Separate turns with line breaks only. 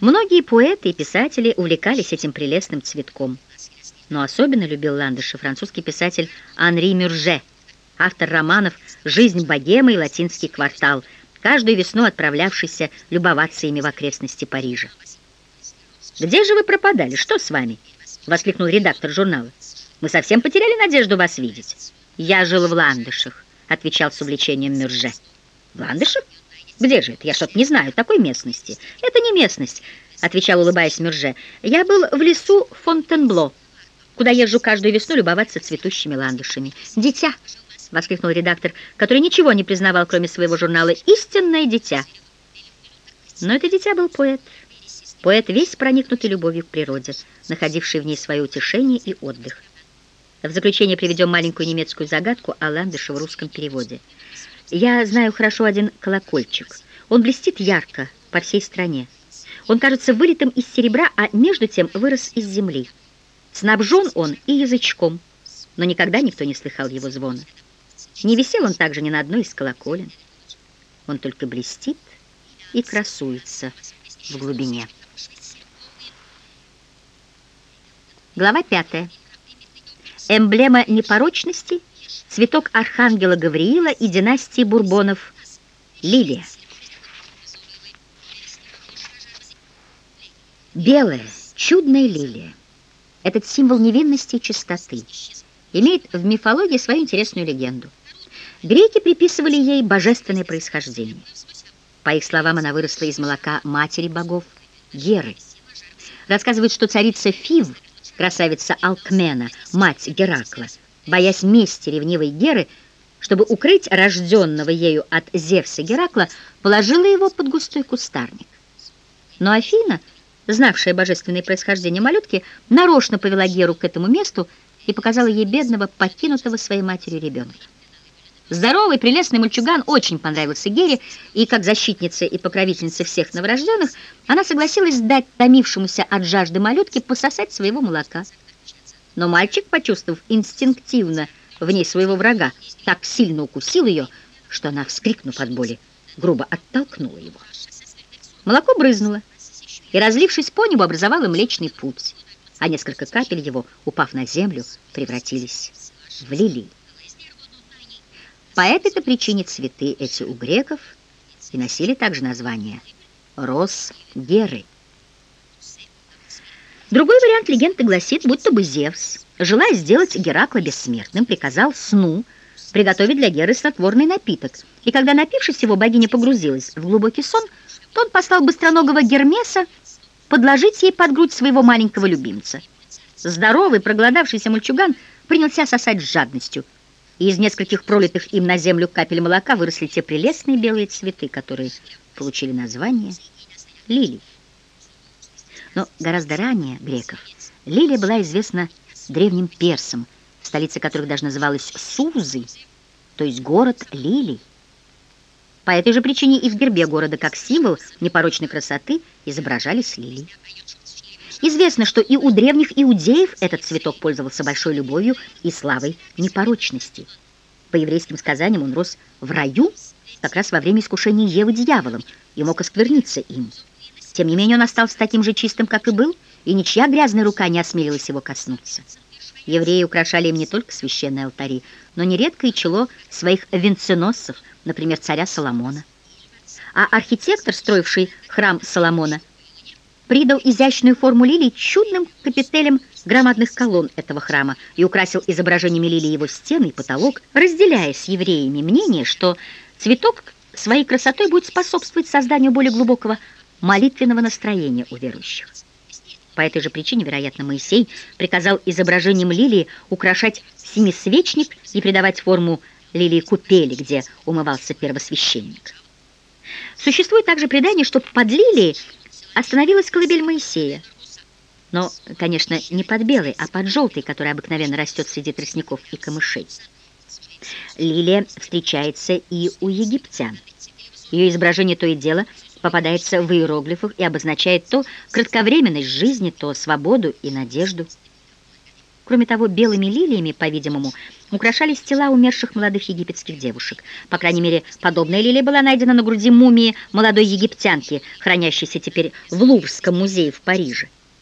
Многие поэты и писатели увлекались этим прелестным цветком. Но особенно любил ландыши французский писатель Анри Мюрже, автор романов «Жизнь богемы» и «Латинский квартал», каждую весну отправлявшийся любоваться ими в окрестности Парижа. «Где же вы пропадали? Что с вами?» — воскликнул редактор журнала. «Мы совсем потеряли надежду вас видеть». «Я жил в Ландышах», — отвечал с увлечением Мюрже. «В Ландышах? Где же это? Я что-то не знаю такой местности». «Это не местность», — отвечал, улыбаясь Мюрже. «Я был в лесу Фонтенбло, куда езжу каждую весну любоваться цветущими ландышами. Дитя!» — воскликнул редактор, который ничего не признавал, кроме своего журнала. «Истинное дитя!» Но это дитя был поэт. Поэт весь проникнутый любовью к природе, находивший в ней свое утешение и отдых. В заключение приведем маленькую немецкую загадку о ландыше в русском переводе. Я знаю хорошо один колокольчик. Он блестит ярко по всей стране. Он кажется вылитым из серебра, а между тем вырос из земли. Снабжен он и язычком, но никогда никто не слыхал его звона. Не висел он также ни на одной из колоколен. Он только блестит и красуется в глубине. Глава пятая. Эмблема непорочности, цветок архангела Гавриила и династии Бурбонов – лилия. Белая, чудная лилия. Этот символ невинности и чистоты имеет в мифологии свою интересную легенду. Греки приписывали ей божественное происхождение. По их словам, она выросла из молока матери богов Геры. Рассказывают, что царица Фив – красавица Алкмена, мать Геракла, боясь мести ревнивой Геры, чтобы укрыть рожденного ею от Зевса Геракла, положила его под густой кустарник. Но Афина, знавшая божественное происхождение малютки, нарочно повела Геру к этому месту и показала ей бедного, покинутого своей матерью ребенка. Здоровый, прелестный мальчуган очень понравился Гере, и как защитница и покровительница всех новорожденных, она согласилась дать томившемуся от жажды малютке пососать своего молока. Но мальчик, почувствовав инстинктивно в ней своего врага, так сильно укусил ее, что она, вскрикнув от боли, грубо оттолкнула его. Молоко брызнуло, и, разлившись по небу, образовало млечный путь, а несколько капель его, упав на землю, превратились в лилии. По этой-то причине цветы эти у греков и носили также название роз Геры. Другой вариант легенды гласит, будто бы Зевс, желая сделать Геракла бессмертным, приказал сну приготовить для Геры снотворный напиток. И когда, напившись его, богиня погрузилась в глубокий сон, то он послал быстроногого Гермеса подложить ей под грудь своего маленького любимца. Здоровый, проголодавшийся мальчуган принялся сосать с жадностью – и из нескольких пролитых им на землю капель молока выросли те прелестные белые цветы, которые получили название лилий. Но гораздо ранее греков лилия была известна древним персам, столица которых даже называлась Сузы, то есть город лилий. По этой же причине и в гербе города как символ непорочной красоты изображались лилии. Известно, что и у древних иудеев этот цветок пользовался большой любовью и славой непорочности. По еврейским сказаниям он рос в раю как раз во время искушения Евы дьяволом и мог оскверниться им. Тем не менее он остался таким же чистым, как и был, и ничья грязная рука не осмелилась его коснуться. Евреи украшали им не только священные алтари, но нередко и чело своих венценосцев, например, царя Соломона. А архитектор, строивший храм Соломона, придал изящную форму лилий чудным капителям громадных колонн этого храма и украсил изображениями лилий его стены и потолок, разделяя с евреями мнение, что цветок своей красотой будет способствовать созданию более глубокого молитвенного настроения у верующих. По этой же причине, вероятно, Моисей приказал изображением лилии украшать семисвечник и придавать форму лилии купели, где умывался первосвященник. Существует также предание, что под лилией остановилась колыбель Моисея. Но, конечно, не под белой, а под желтой, которая обыкновенно растет среди тростников и камышей. Лилия встречается и у египтян. Ее изображение то и дело попадается в иероглифах и обозначает то кратковременность жизни, то свободу и надежду. Кроме того, белыми лилиями, по-видимому, украшались тела умерших молодых египетских девушек. По крайней мере, подобная лилия была найдена на груди мумии молодой египтянки, хранящейся теперь в Луврском музее в Париже.